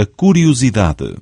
a curiosidade.